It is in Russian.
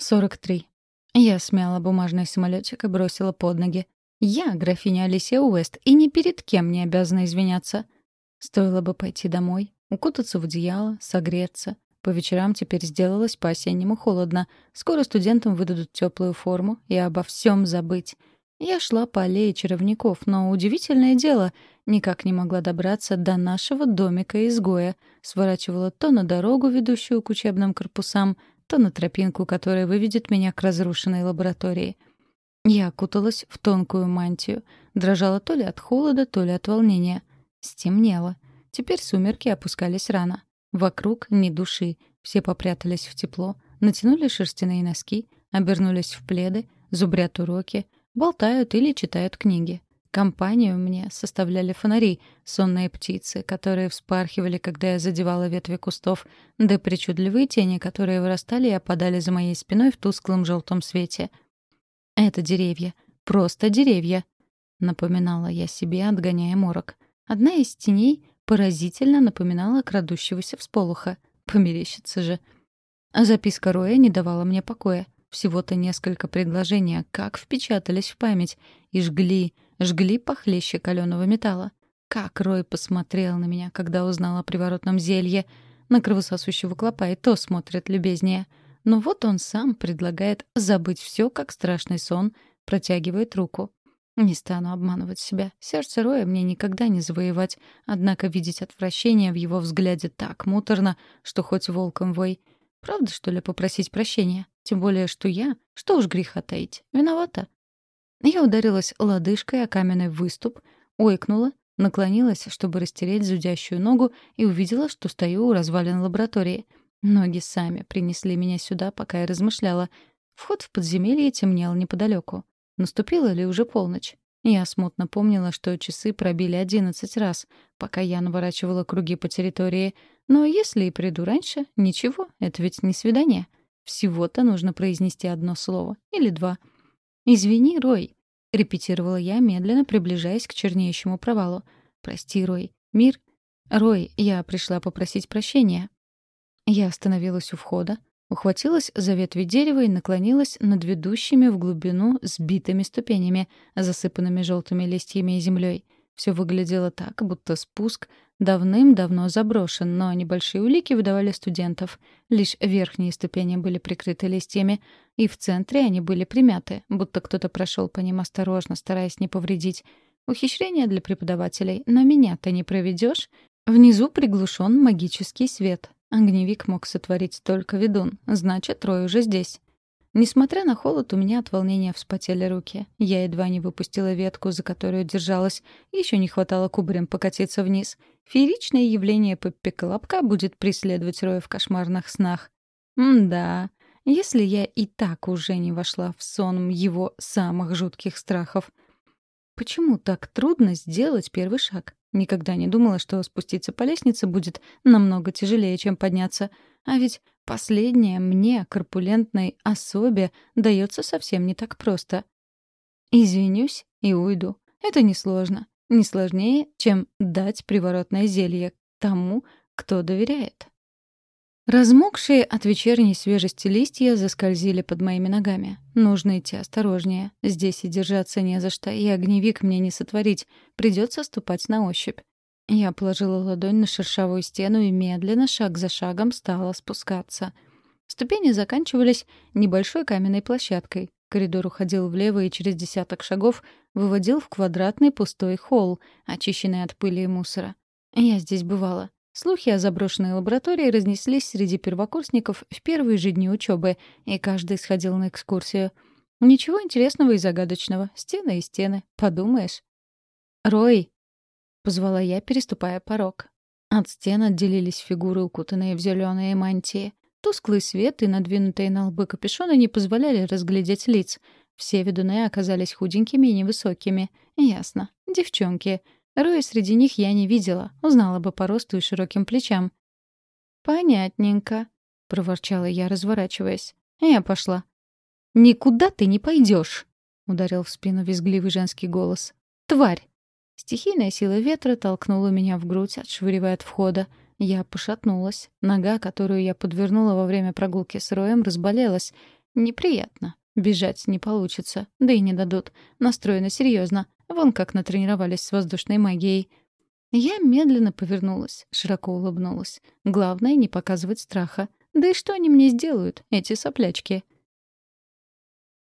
43. Я смяла бумажный самолетик и бросила под ноги. Я графиня Алисия Уэст и ни перед кем не обязана извиняться. Стоило бы пойти домой, укутаться в одеяло, согреться. По вечерам теперь сделалось по-осеннему холодно. Скоро студентам выдадут теплую форму и обо всем забыть. Я шла по аллее чаровников, но удивительное дело, никак не могла добраться до нашего домика-изгоя. Сворачивала то на дорогу, ведущую к учебным корпусам, то на тропинку, которая выведет меня к разрушенной лаборатории. Я окуталась в тонкую мантию, дрожала то ли от холода, то ли от волнения. Стемнело. Теперь сумерки опускались рано. Вокруг ни души. Все попрятались в тепло, натянули шерстяные носки, обернулись в пледы, зубрят уроки, болтают или читают книги. Компанию мне составляли фонари, сонные птицы, которые вспархивали, когда я задевала ветви кустов, да причудливые тени, которые вырастали и опадали за моей спиной в тусклом желтом свете. «Это деревья. Просто деревья», — напоминала я себе, отгоняя морок. Одна из теней поразительно напоминала крадущегося всполоха. Померещится же. Записка Роя не давала мне покоя. Всего-то несколько предложений, как впечатались в память и жгли, жгли похлеще каленого металла. Как Рой посмотрел на меня, когда узнал о приворотном зелье. На кровососущего клопа и то смотрит любезнее. Но вот он сам предлагает забыть все, как страшный сон, протягивает руку. Не стану обманывать себя. Сердце Роя мне никогда не завоевать, однако видеть отвращение в его взгляде так муторно, что хоть волком вой. Правда, что ли, попросить прощения? Тем более, что я, что уж греха таить, виновата. Я ударилась лодыжкой о каменный выступ, ойкнула, наклонилась, чтобы растереть зудящую ногу, и увидела, что стою у развалин лаборатории. Ноги сами принесли меня сюда, пока я размышляла. Вход в подземелье темнел неподалеку. Наступила ли уже полночь? Я смутно помнила, что часы пробили одиннадцать раз, пока я наворачивала круги по территории. Но если и приду раньше, ничего, это ведь не свидание. Всего-то нужно произнести одно слово. Или два — «Извини, Рой», — репетировала я, медленно приближаясь к чернеющему провалу. «Прости, Рой. Мир...» «Рой, я пришла попросить прощения». Я остановилась у входа, ухватилась за ветви дерева и наклонилась над ведущими в глубину сбитыми ступенями, засыпанными желтыми листьями и землей. Все выглядело так, будто спуск давным-давно заброшен, но небольшие улики выдавали студентов. Лишь верхние ступени были прикрыты листьями, и в центре они были примяты, будто кто-то прошел по ним осторожно, стараясь не повредить. Ухищрение для преподавателей, но меня-то не проведешь. Внизу приглушен магический свет. Огневик мог сотворить только ведун, значит, Трой уже здесь. Несмотря на холод, у меня от волнения вспотели руки. Я едва не выпустила ветку, за которую держалась. Еще не хватало кубарем покатиться вниз. Фееричное явление Пеппи Колобка будет преследовать Роя в кошмарных снах. М-да, если я и так уже не вошла в сон его самых жутких страхов. Почему так трудно сделать первый шаг? Никогда не думала, что спуститься по лестнице будет намного тяжелее, чем подняться. А ведь Последнее мне, корпулентной особе, дается совсем не так просто. Извинюсь и уйду. Это несложно. Не сложнее, чем дать приворотное зелье тому, кто доверяет. Размокшие от вечерней свежести листья заскользили под моими ногами. Нужно идти осторожнее. Здесь и держаться не за что, и огневик мне не сотворить. Придется ступать на ощупь. Я положила ладонь на шершавую стену и медленно, шаг за шагом, стала спускаться. Ступени заканчивались небольшой каменной площадкой. Коридор уходил влево и через десяток шагов выводил в квадратный пустой холл, очищенный от пыли и мусора. Я здесь бывала. Слухи о заброшенной лаборатории разнеслись среди первокурсников в первые же дни учебы, и каждый сходил на экскурсию. Ничего интересного и загадочного. Стены и стены. Подумаешь. «Рой!» — позвала я, переступая порог. От стен отделились фигуры, укутанные в зеленые мантии. Тусклый свет и надвинутые на лбы капюшоны не позволяли разглядеть лиц. Все ведуны оказались худенькими и невысокими. Ясно. Девчонки. Роя среди них я не видела. Узнала бы по росту и широким плечам. «Понятненько», — проворчала я, разворачиваясь. Я пошла. «Никуда ты не пойдешь, ударил в спину визгливый женский голос. «Тварь!» Стихийная сила ветра толкнула меня в грудь, отшвыривая от входа. Я пошатнулась. Нога, которую я подвернула во время прогулки с Роем, разболелась. Неприятно. Бежать не получится, да и не дадут. Настроено серьезно. Вон как натренировались с воздушной магией. Я медленно повернулась, широко улыбнулась. Главное — не показывать страха. Да и что они мне сделают, эти соплячки?